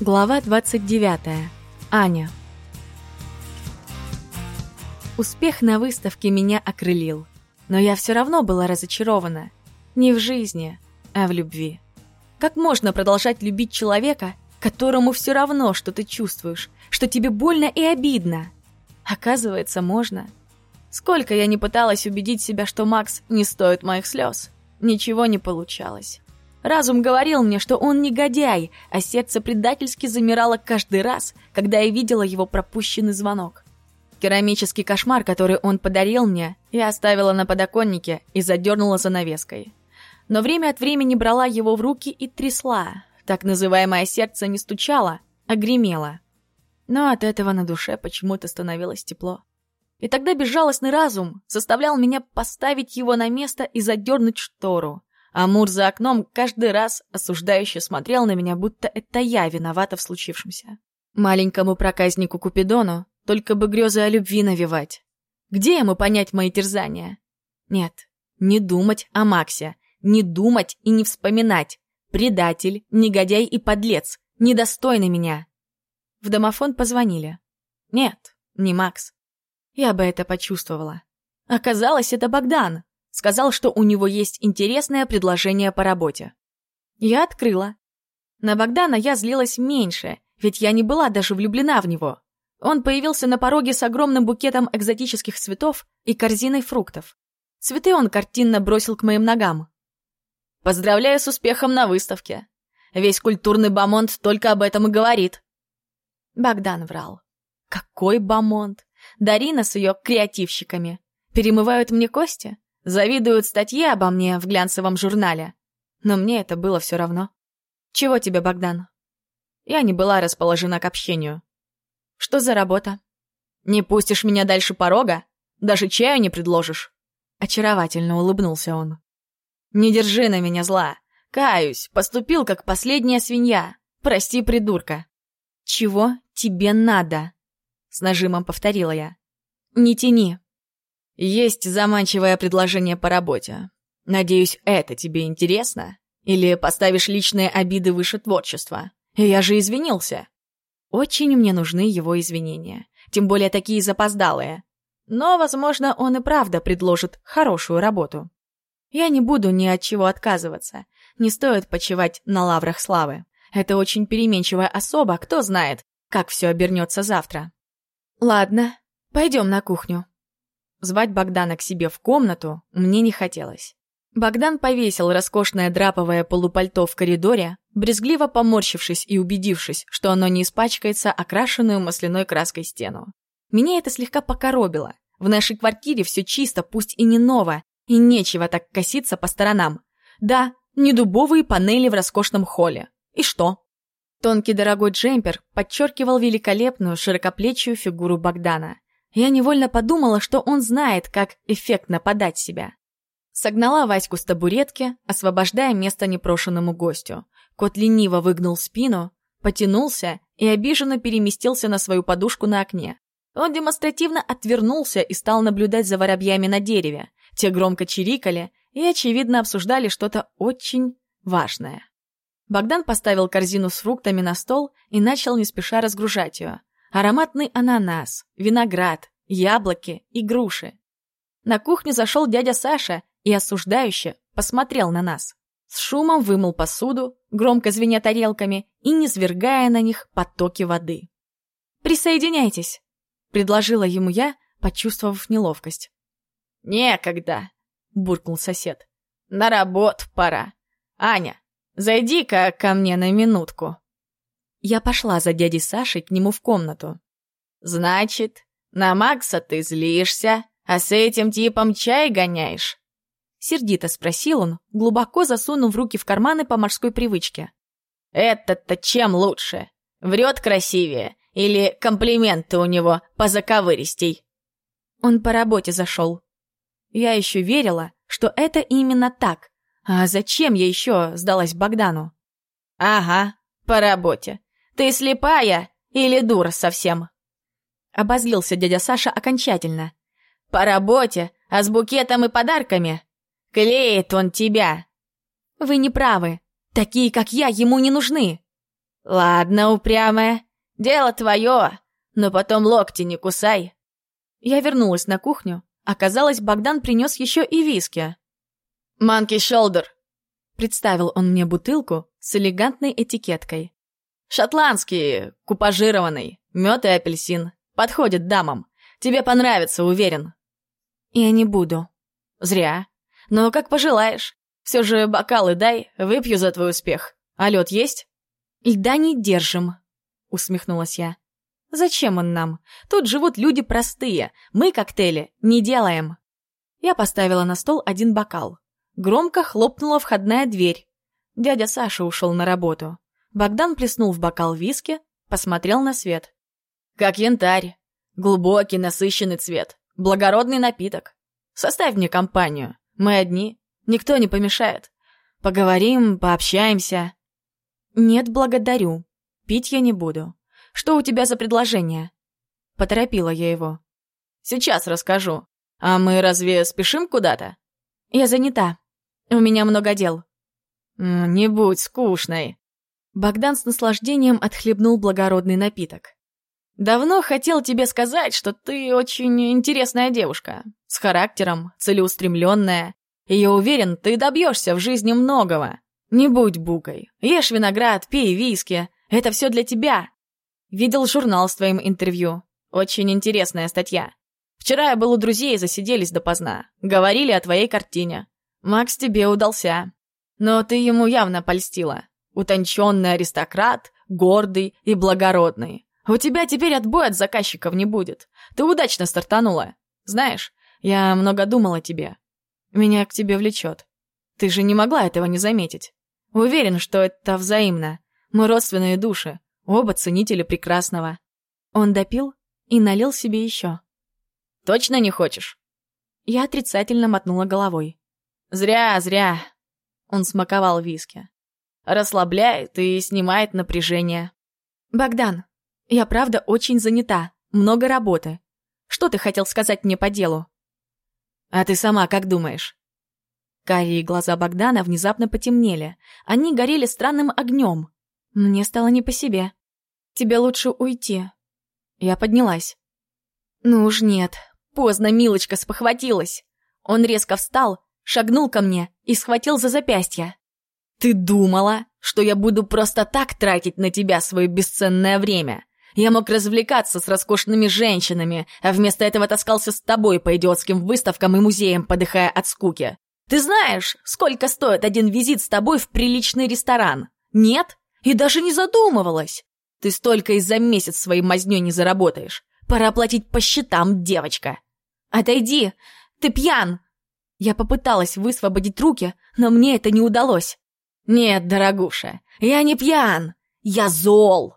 Глава 29. Аня. Успех на выставке меня окрылил, но я все равно была разочарована. Не в жизни, а в любви. Как можно продолжать любить человека, которому все равно, что ты чувствуешь, что тебе больно и обидно? Оказывается, можно. Сколько я не пыталась убедить себя, что Макс не стоит моих слез, ничего не получалось. Разум говорил мне, что он негодяй, а сердце предательски замирало каждый раз, когда я видела его пропущенный звонок. Керамический кошмар, который он подарил мне, я оставила на подоконнике и задернула занавеской. Но время от времени брала его в руки и трясла. Так называемое сердце не стучало, а гремело. Но от этого на душе почему-то становилось тепло. И тогда безжалостный разум заставлял меня поставить его на место и задернуть штору. Амур за окном каждый раз осуждающе смотрел на меня, будто это я виновата в случившемся. Маленькому проказнику Купидону только бы грезы о любви навевать. Где ему понять мои терзания? Нет, не думать о Максе, не думать и не вспоминать. Предатель, негодяй и подлец, недостойный меня. В домофон позвонили. Нет, не Макс. Я бы это почувствовала. Оказалось, это Богдан. Сказал, что у него есть интересное предложение по работе. Я открыла. На Богдана я злилась меньше, ведь я не была даже влюблена в него. Он появился на пороге с огромным букетом экзотических цветов и корзиной фруктов. Цветы он картинно бросил к моим ногам. «Поздравляю с успехом на выставке. Весь культурный бамонт только об этом и говорит». Богдан врал. «Какой бамонт? Дарина с ее креативщиками. Перемывают мне кости? Завидуют статьи обо мне в глянцевом журнале. Но мне это было все равно. Чего тебе, Богдан? Я не была расположена к общению. Что за работа? Не пустишь меня дальше порога? Даже чаю не предложишь? Очаровательно улыбнулся он. Не держи на меня зла. Каюсь, поступил как последняя свинья. Прости, придурка. Чего тебе надо? С нажимом повторила я. Не тяни, есть заманчивое предложение по работе. Надеюсь, это тебе интересно? Или поставишь личные обиды выше творчества? Я же извинился. Очень мне нужны его извинения. Тем более такие запоздалые. Но, возможно, он и правда предложит хорошую работу. Я не буду ни от чего отказываться. Не стоит почивать на лаврах славы. Это очень переменчивая особа, кто знает, как все обернется завтра. Ладно, пойдем на кухню. Звать Богдана к себе в комнату мне не хотелось. Богдан повесил роскошное драповое полупальто в коридоре, брезгливо поморщившись и убедившись, что оно не испачкается окрашенную масляной краской стену. Меня это слегка покоробило. В нашей квартире все чисто, пусть и не ново, и нечего так коситься по сторонам. Да, не дубовые панели в роскошном холле. И что? Тонкий дорогой джемпер подчеркивал великолепную широкоплечью фигуру Богдана. Я невольно подумала, что он знает, как эффектно подать себя. Согнала Ваську с табуретки, освобождая место непрошенному гостю. Кот лениво выгнул спину, потянулся и обиженно переместился на свою подушку на окне. Он демонстративно отвернулся и стал наблюдать за воробьями на дереве. Те громко чирикали и, очевидно, обсуждали что-то очень важное. Богдан поставил корзину с фруктами на стол и начал не спеша разгружать ее. Ароматный ананас, виноград, яблоки и груши. На кухню зашел дядя Саша и осуждающе посмотрел на нас. С шумом вымыл посуду, громко звеня тарелками и не свергая на них потоки воды. «Присоединяйтесь», — предложила ему я, почувствовав неловкость. «Некогда», — буркнул сосед. «На работу пора. Аня, зайди-ка ко мне на минутку». Я пошла за дядей Сашей к нему в комнату. «Значит, на Макса ты злишься, а с этим типом чай гоняешь?» Сердито спросил он, глубоко засунув руки в карманы по морской привычке. «Этот-то чем лучше? Врет красивее? Или комплименты у него позаковыристей?» Он по работе зашел. Я еще верила, что это именно так. А зачем я еще сдалась Богдану? «Ага, по работе. Ты слепая или дура совсем?» Обозлился дядя Саша окончательно. «По работе, а с букетом и подарками? Клеит он тебя!» «Вы не правы. Такие, как я, ему не нужны!» Ладно, упрямая, дело твое, но потом локти не кусай. Я вернулась на кухню. Оказалось, Богдан принес еще и виски. «Манки Шолдер», — представил он мне бутылку с элегантной этикеткой. «Шотландский, купажированный, мед и апельсин. Подходит дамам. Тебе понравится, уверен». «Я не буду». «Зря. Но как пожелаешь. Все же бокалы дай, выпью за твой успех. А лед есть?» «Льда не держим», — усмехнулась я. «Зачем он нам? Тут живут люди простые. Мы коктейли не делаем». Я поставила на стол один бокал. Громко хлопнула входная дверь. Дядя Саша ушел на работу. Богдан плеснул в бокал виски, посмотрел на свет. «Как янтарь. Глубокий, насыщенный цвет. Благородный напиток. Составь мне компанию. Мы одни. Никто не помешает. Поговорим, пообщаемся». «Нет, благодарю. Пить я не буду. Что у тебя за предложение?» Поторопила я его. «Сейчас расскажу. А мы разве спешим куда-то?» «Я занята. У меня много дел». «Не будь скучной». Богдан с наслаждением отхлебнул благородный напиток. «Давно хотел тебе сказать, что ты очень интересная девушка. С характером, целеустремленная. И я уверен, ты добьешься в жизни многого. Не будь букой. Ешь виноград, пей виски. Это все для тебя. Видел журнал с твоим интервью. Очень интересная статья. Вчера я был у друзей, засиделись допоздна. Говорили о твоей картине. Макс тебе удался. Но ты ему явно польстила. Утонченный аристократ, гордый и благородный. У тебя теперь отбоя от заказчиков не будет. Ты удачно стартанула. Знаешь, я много думал о тебе. Меня к тебе влечет. Ты же не могла этого не заметить. Уверен, что это взаимно. Мы родственные души, оба ценители прекрасного. Он допил и налил себе еще. Точно не хочешь? Я отрицательно мотнула головой. Зря, зря. Он смаковал виски. Расслабляет и снимает напряжение. Богдан, я правда очень занята, много работы. Что ты хотел сказать мне по делу? А ты сама как думаешь? Карие глаза Богдана внезапно потемнели. Они горели странным огнем. Мне стало не по себе. Тебе лучше уйти. Я поднялась. Ну уж нет. Поздно Милочка спохватилась. Он резко встал, шагнул ко мне и схватил за запястье. «Ты думала, что я буду просто так тратить на тебя свое бесценное время? Я мог развлекаться с роскошными женщинами, а вместо этого таскался с тобой по идиотским выставкам и музеям, подыхая от скуки. Ты знаешь, сколько стоит один визит с тобой в приличный ресторан? Нет? И даже не задумывалась. Ты столько и за месяц своей мазнёй не заработаешь. Пора платить по счетам, девочка. Отойди, ты пьян. Я попыталась высвободить руки, но мне это не удалось. Нет, дорогуша, я не пьян. Я зол.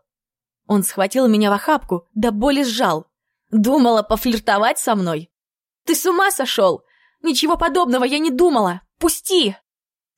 Он схватил меня в охапку, да боли сжал. Думала пофлиртовать со мной? Ты с ума сошел? Ничего подобного я не думала! Пусти!»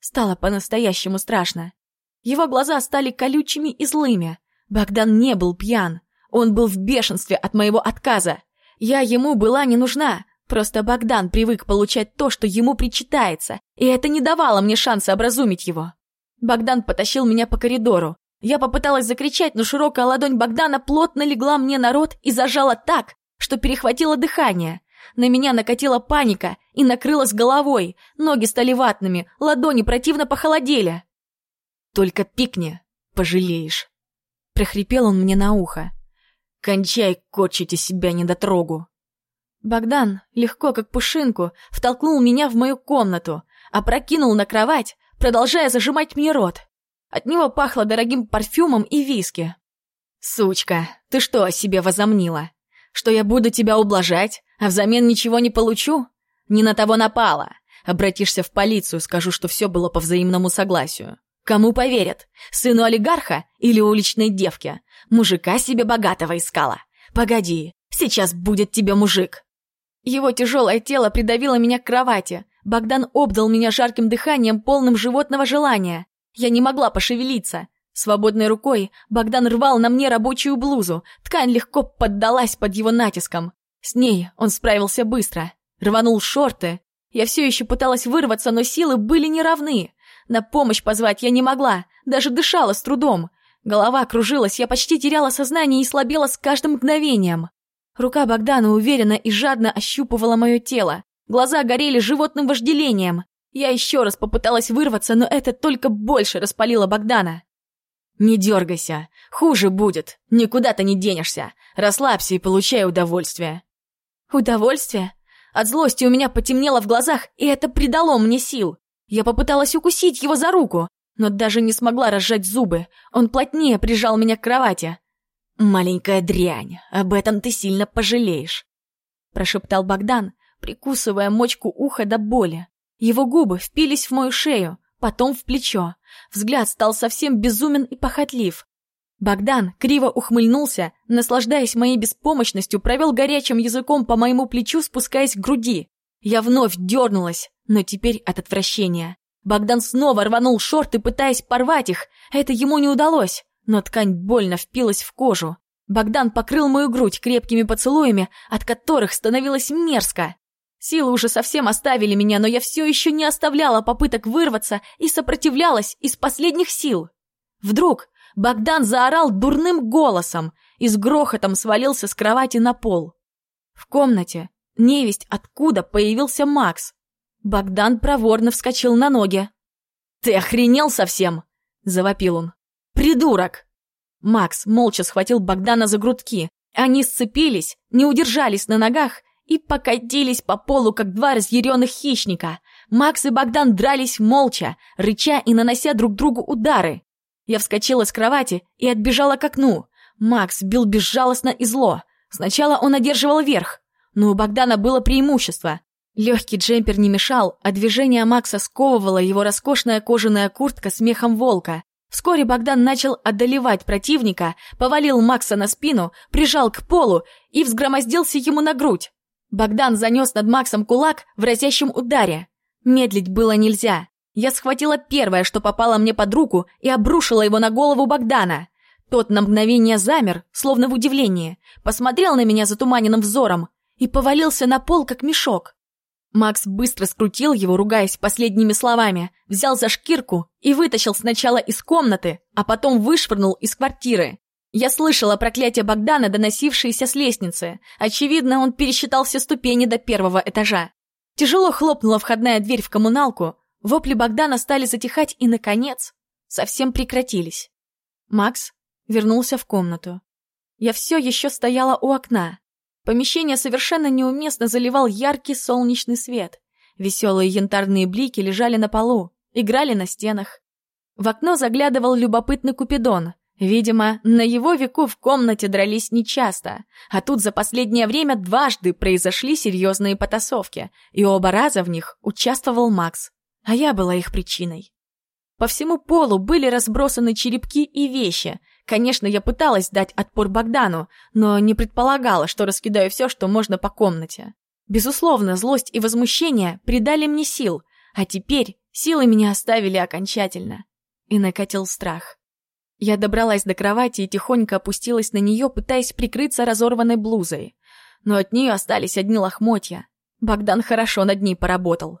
Стало по-настоящему страшно. Его глаза стали колючими и злыми. Богдан не был пьян. Он был в бешенстве от моего отказа. Я ему была не нужна. Просто Богдан привык получать то, что ему причитается, и это не давало мне шанса образумить его. Богдан потащил меня по коридору. Я попыталась закричать, но широкая ладонь Богдана плотно легла мне на рот и зажала так, что перехватило дыхание. На меня накатила паника и накрыла с головой. Ноги стали ватными, ладони противно похолодели. «Только пикни, пожалеешь», — прохрипел он мне на ухо. «Кончай корчить из себя недотрогу». Богдан, легко как пушинку, втолкнул меня в мою комнату, опрокинул на кровать, продолжая зажимать мне рот. От него пахло дорогим парфюмом и виски. «Сучка, ты что о себе возомнила? Что я буду тебя ублажать, а взамен ничего не получу? Не на того напала. Обратишься в полицию, скажу, что все было по взаимному согласию. Кому поверят? Сыну олигарха или уличной девке? Мужика себе богатого искала. Погоди, сейчас будет тебе мужик. Его тяжелое тело придавило меня к кровати. Богдан обдал меня жарким дыханием, полным животного желания. Я не могла пошевелиться. Свободной рукой Богдан рвал на мне рабочую блузу. Ткань легко поддалась под его натиском. С ней он справился быстро. Рванул шорты. Я все еще пыталась вырваться, но силы были неравны. На помощь позвать я не могла, даже дышала с трудом. Голова кружилась, я почти теряла сознание и слабела с каждым мгновением. Рука Богдана уверенно и жадно ощупывала мое тело. Глаза горели животным вожделением. Я еще раз попыталась вырваться, но это только больше распалило Богдана. «Не дергайся, хуже будет, никуда ты не денешься. Расслабься и получай удовольствие». «Удовольствие?» От злости у меня потемнело в глазах, и это придало мне сил. Я попыталась укусить его за руку, но даже не смогла разжать зубы. Он плотнее прижал меня к кровати. «Маленькая дрянь, об этом ты сильно пожалеешь», — прошептал Богдан, прикусывая мочку уха до боли. Его губы впились в мою шею, потом в плечо. Взгляд стал совсем безумен и похотлив. Богдан криво ухмыльнулся, наслаждаясь моей беспомощностью, провел горячим языком по моему плечу, спускаясь к груди. Я вновь дернулась, но теперь от отвращения. Богдан снова рванул шорты, пытаясь порвать их. Это ему не удалось, но ткань больно впилась в кожу. Богдан покрыл мою грудь крепкими поцелуями, от которых становилось мерзко. Силы уже совсем оставили меня, но я все еще не оставляла попыток вырваться и сопротивлялась из последних сил. Вдруг Богдан заорал дурным голосом и с грохотом свалился с кровати на пол. В комнате невесть откуда появился Макс. Богдан проворно вскочил на ноги. «Ты охренел совсем?» – завопил он. «Придурок!» Макс молча схватил Богдана за грудки. Они сцепились, не удержались на ногах и покатились по полу, как два разъяренных хищника. Макс и Богдан дрались молча, рыча и нанося друг другу удары. Я вскочила с кровати и отбежала к окну. Макс бил безжалостно и зло. Сначала он одерживал верх, но у Богдана было преимущество. Легкий джемпер не мешал, а движение Макса сковывало его роскошная кожаная куртка с мехом волка. Вскоре Богдан начал одолевать противника, повалил Макса на спину, прижал к полу и взгромоздился ему на грудь. Богдан занес над Максом кулак в разящем ударе. Медлить было нельзя. Я схватила первое, что попало мне под руку, и обрушила его на голову Богдана. Тот на мгновение замер, словно в удивлении, посмотрел на меня затуманенным взором и повалился на пол, как мешок. Макс быстро скрутил его, ругаясь последними словами, взял за шкирку и вытащил сначала из комнаты, а потом вышвырнул из квартиры. Я слышала проклятие Богдана, доносившееся с лестницы. Очевидно, он пересчитал все ступени до первого этажа. Тяжело хлопнула входная дверь в коммуналку, вопли Богдана стали затихать и, наконец, совсем прекратились. Макс вернулся в комнату. Я все еще стояла у окна, Помещение совершенно неуместно заливал яркий солнечный свет. Веселые янтарные блики лежали на полу, играли на стенах. В окно заглядывал любопытный Купидон. Видимо, на его веку в комнате дрались нечасто, а тут за последнее время дважды произошли серьезные потасовки, и оба раза в них участвовал Макс, а я была их причиной. По всему полу были разбросаны черепки и вещи, Конечно, я пыталась дать отпор Богдану, но не предполагала, что раскидаю все, что можно по комнате. Безусловно, злость и возмущение придали мне сил, а теперь силы меня оставили окончательно. И накатил страх. Я добралась до кровати и тихонько опустилась на нее, пытаясь прикрыться разорванной блузой. Но от нее остались одни лохмотья. Богдан хорошо над ней поработал.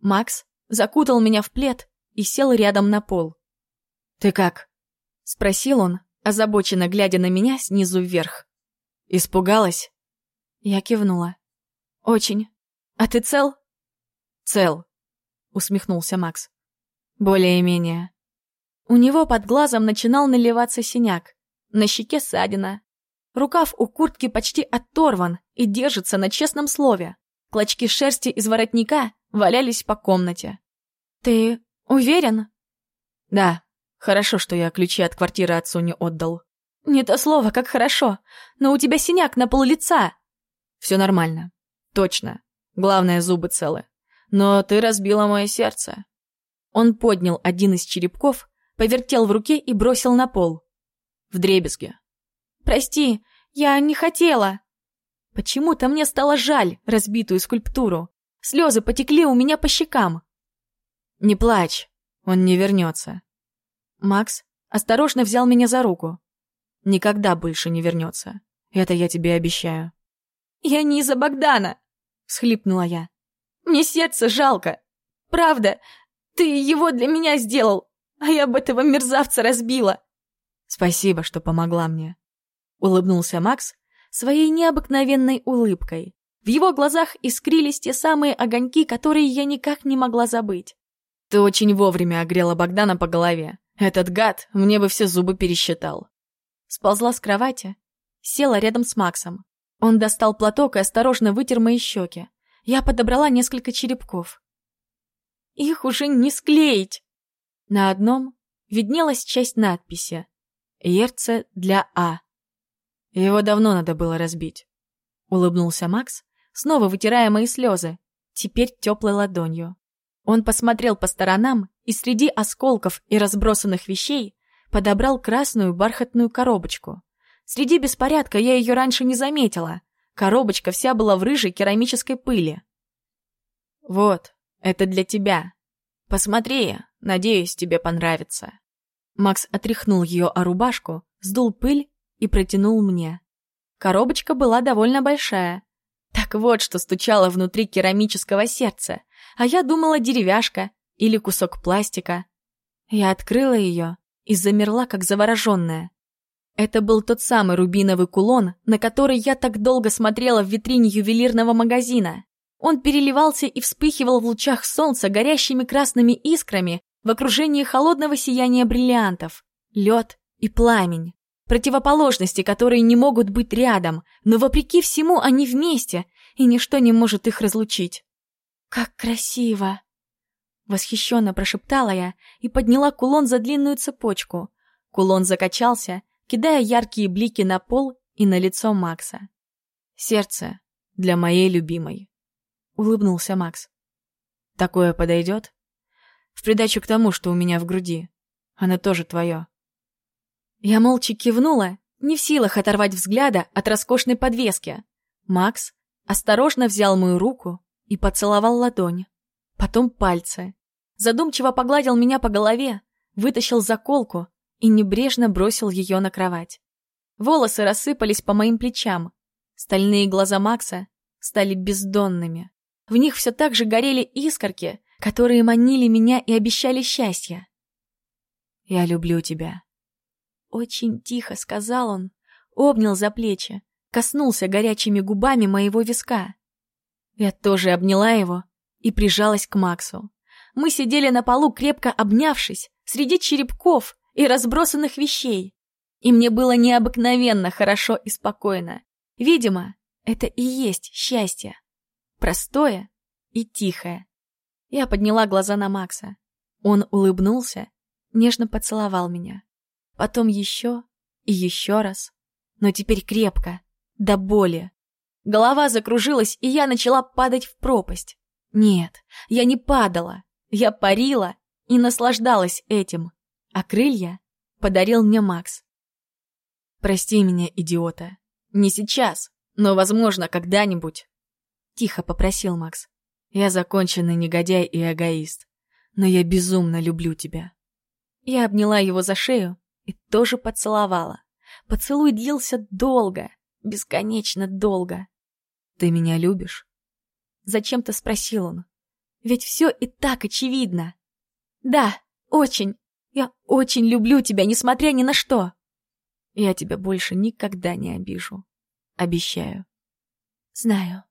Макс закутал меня в плед и сел рядом на пол. «Ты как?» — спросил он, озабоченно глядя на меня снизу вверх. «Испугалась?» Я кивнула. «Очень. А ты цел?» «Цел», — усмехнулся Макс. «Более-менее». У него под глазом начинал наливаться синяк. На щеке ссадина. Рукав у куртки почти оторван и держится на честном слове. Клочки шерсти из воротника валялись по комнате. «Ты уверен?» «Да», Хорошо, что я ключи от квартиры отцу не отдал. Не то слово, как хорошо. Но у тебя синяк на пол лица. Все нормально. Точно. Главное, зубы целы. Но ты разбила мое сердце. Он поднял один из черепков, повертел в руке и бросил на пол. В дребезге. Прости, я не хотела. Почему-то мне стало жаль разбитую скульптуру. Слезы потекли у меня по щекам. Не плачь, он не вернется. Макс осторожно взял меня за руку. Никогда больше не вернется. Это я тебе обещаю. «Я не из-за Богдана!» — схлипнула я. «Мне сердце жалко. Правда, ты его для меня сделал, а я об этого мерзавца разбила!» Спасибо, что помогла мне. Улыбнулся Макс своей необыкновенной улыбкой. В его глазах искрились те самые огоньки, которые я никак не могла забыть. Ты очень вовремя огрела Богдана по голове. Этот гад мне бы все зубы пересчитал. Сползла с кровати, села рядом с Максом. Он достал платок и осторожно вытер мои щеки. Я подобрала несколько черепков. Их уже не склеить. На одном виднелась часть надписи «Ерце для А». Его давно надо было разбить. Улыбнулся Макс, снова вытирая мои слезы, теперь теплой ладонью. Он посмотрел по сторонам и среди осколков и разбросанных вещей подобрал красную бархатную коробочку. Среди беспорядка я ее раньше не заметила. Коробочка вся была в рыжей керамической пыли. «Вот, это для тебя. Посмотри, надеюсь, тебе понравится». Макс отряхнул ее о рубашку, сдул пыль и протянул мне. Коробочка была довольно большая. Так вот, что стучало внутри керамического сердца, а я думала деревяшка или кусок пластика. Я открыла ее и замерла, как завороженная. Это был тот самый рубиновый кулон, на который я так долго смотрела в витрине ювелирного магазина. Он переливался и вспыхивал в лучах солнца горящими красными искрами в окружении холодного сияния бриллиантов, лед и пламень. Противоположности, которые не могут быть рядом, но вопреки всему они вместе, и ничто не может их разлучить. «Как красиво!» Восхищенно прошептала я и подняла кулон за длинную цепочку. Кулон закачался, кидая яркие блики на пол и на лицо Макса. «Сердце для моей любимой», — улыбнулся Макс. «Такое подойдет?» «В придачу к тому, что у меня в груди. Оно тоже твое». Я молча кивнула, не в силах оторвать взгляда от роскошной подвески. Макс осторожно взял мою руку и поцеловал ладонь, потом пальцы, задумчиво погладил меня по голове, вытащил заколку и небрежно бросил ее на кровать. Волосы рассыпались по моим плечам. Стальные глаза Макса стали бездонными. В них все так же горели искорки, которые манили меня и обещали счастье. «Я люблю тебя», — очень тихо сказал он, обнял за плечи, коснулся горячими губами моего виска. Я тоже обняла его и прижалась к Максу. Мы сидели на полу, крепко обнявшись, среди черепков и разбросанных вещей. И мне было необыкновенно хорошо и спокойно. Видимо, это и есть счастье. Простое и тихое. Я подняла глаза на Макса. Он улыбнулся, нежно поцеловал меня. Потом еще и еще раз. Но теперь крепко, до боли. Голова закружилась, и я начала падать в пропасть. Нет, я не падала. Я парила и наслаждалась этим, а крылья подарил мне Макс. «Прости меня, идиота. Не сейчас, но, возможно, когда-нибудь», — тихо попросил Макс. «Я законченный негодяй и эгоист, но я безумно люблю тебя». Я обняла его за шею и тоже поцеловала. Поцелуй длился долго, бесконечно долго. «Ты меня любишь?» Зачем-то спросил он. Ведь все и так очевидно. Да, очень. Я очень люблю тебя, несмотря ни на что. Я тебя больше никогда не обижу. Обещаю. Знаю.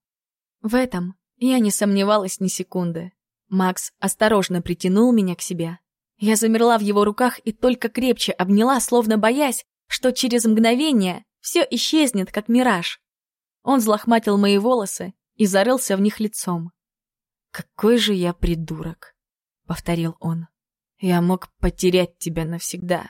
В этом я не сомневалась ни секунды. Макс осторожно притянул меня к себе. Я замерла в его руках и только крепче обняла, словно боясь, что через мгновение все исчезнет, как мираж. Он взлохматил мои волосы и зарылся в них лицом. «Какой же я придурок!» — повторил он. «Я мог потерять тебя навсегда».